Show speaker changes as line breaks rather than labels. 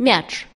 мяч.